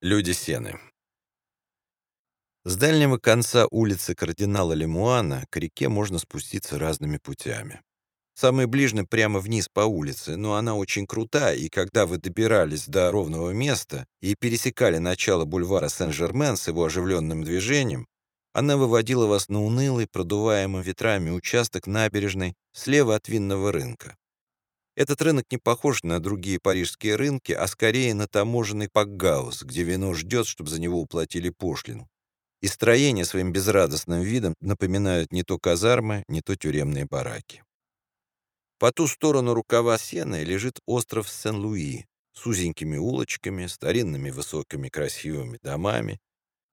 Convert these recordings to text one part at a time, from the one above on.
Люди Сены. С дальнего конца улицы кардинала Лемуана к реке можно спуститься разными путями. Самый ближний прямо вниз по улице, но она очень крута, и когда вы добирались до ровного места и пересекали начало бульвара Сен-Жермен с его оживленным движением, она выводила вас на унылый, продуваемый ветрами участок набережной слева от винного рынка. Этот рынок не похож на другие парижские рынки, а скорее на таможенный пакгаус, где вино ждет, чтобы за него уплатили пошлину. И строения своим безрадостным видом напоминают не то казармы, не то тюремные бараки. По ту сторону рукава Сены лежит остров Сен-Луи с узенькими улочками, старинными высокими красивыми домами,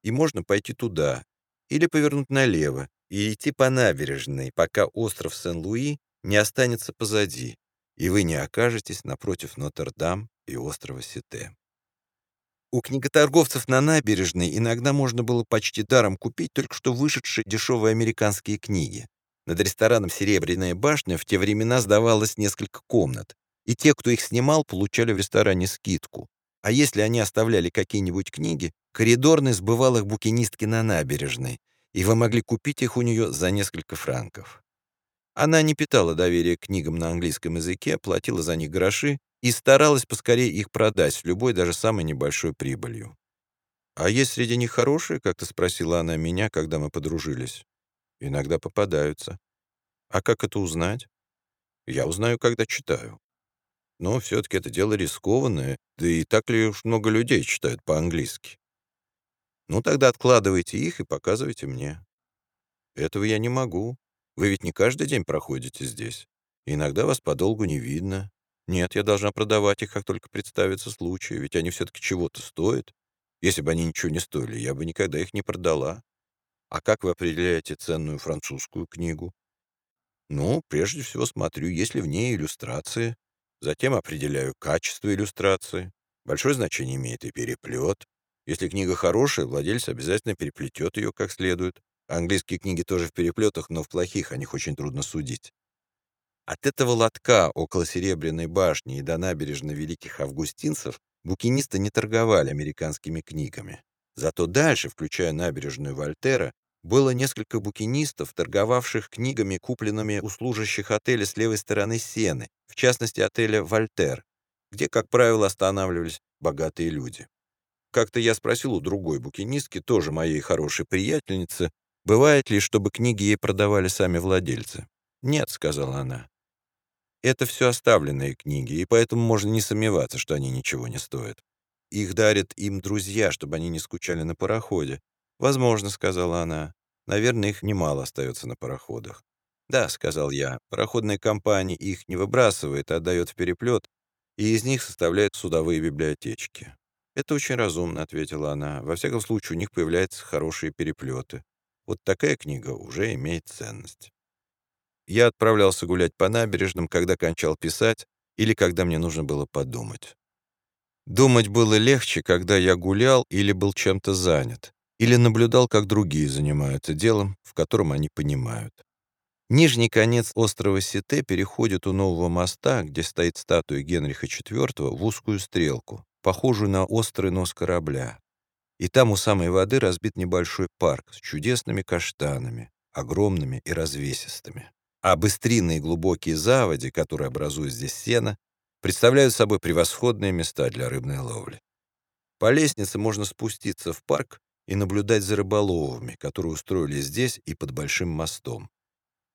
и можно пойти туда или повернуть налево и идти по набережной, пока остров Сен-Луи не останется позади, и вы не окажетесь напротив Нотр-Дам и острова Сите. У книготорговцев на набережной иногда можно было почти даром купить только что вышедшие дешевые американские книги. Над рестораном «Серебряная башня» в те времена сдавалось несколько комнат, и те, кто их снимал, получали в ресторане скидку. А если они оставляли какие-нибудь книги, коридорный сбывал их букинистки на набережной, и вы могли купить их у нее за несколько франков. Она не питала доверия к книгам на английском языке, платила за них гроши и старалась поскорее их продать с любой, даже самой небольшой прибылью. «А есть среди них хорошие?» — как-то спросила она меня, когда мы подружились. «Иногда попадаются». «А как это узнать?» «Я узнаю, когда читаю». Но все-таки это дело рискованное, да и так ли уж много людей читают по-английски. Ну, тогда откладывайте их и показывайте мне. Этого я не могу. Вы ведь не каждый день проходите здесь. Иногда вас подолгу не видно. Нет, я должна продавать их, как только представится случай, ведь они все-таки чего-то стоят. Если бы они ничего не стоили, я бы никогда их не продала. А как вы определяете ценную французскую книгу? Ну, прежде всего смотрю, есть ли в ней иллюстрации. Затем определяю качество иллюстрации. Большое значение имеет и переплет. Если книга хорошая, владелец обязательно переплетет ее как следует. Английские книги тоже в переплетах, но в плохих о них очень трудно судить. От этого лотка около Серебряной башни и до набережной Великих Августинцев букинисты не торговали американскими книгами. Зато дальше, включая набережную Вольтера, было несколько букинистов, торговавших книгами, купленными у служащих отеля с левой стороны Сены, в частности отеля «Вольтер», где, как правило, останавливались богатые люди. Как-то я спросил у другой букинистки, тоже моей хорошей приятельницы, Бывает ли, чтобы книги ей продавали сами владельцы? «Нет», — сказала она. «Это все оставленные книги, и поэтому можно не сомневаться, что они ничего не стоят. Их дарят им друзья, чтобы они не скучали на пароходе. «Возможно», — сказала она. «Наверное, их немало остается на пароходах». «Да», — сказал я, — «пароходная компания их не выбрасывает, а отдает в переплет, и из них составляют судовые библиотечки». «Это очень разумно», — ответила она. «Во всяком случае, у них появляются хорошие переплеты. Вот такая книга уже имеет ценность. Я отправлялся гулять по набережным, когда кончал писать или когда мне нужно было подумать. Думать было легче, когда я гулял или был чем-то занят, или наблюдал, как другие занимаются делом, в котором они понимают. Нижний конец острова Сите переходит у нового моста, где стоит статуя Генриха IV, в узкую стрелку, похожую на острый нос корабля. И там у самой воды разбит небольшой парк с чудесными каштанами, огромными и развесистыми. А быстринные глубокие заводи, которые образуют здесь сено, представляют собой превосходные места для рыбной ловли. По лестнице можно спуститься в парк и наблюдать за рыболовами, которые устроили здесь и под большим мостом.